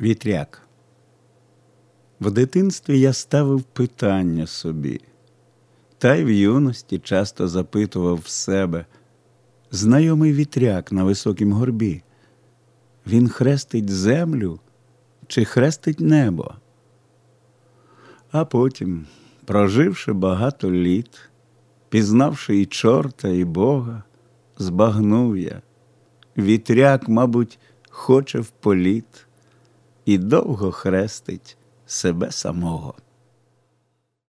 Вітряк. В дитинстві я ставив питання собі, та й в юності часто запитував в себе знайомий вітряк на високім горбі. Він хрестить землю чи хрестить небо? А потім, проживши багато літ, пізнавши і чорта, і Бога, збагнув я. Вітряк, мабуть, хоче в політ і довго хрестить себе самого.